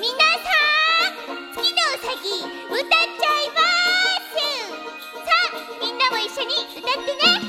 みなさん月のうさぎ歌っちゃいます。さあみんなも一緒に歌ってね。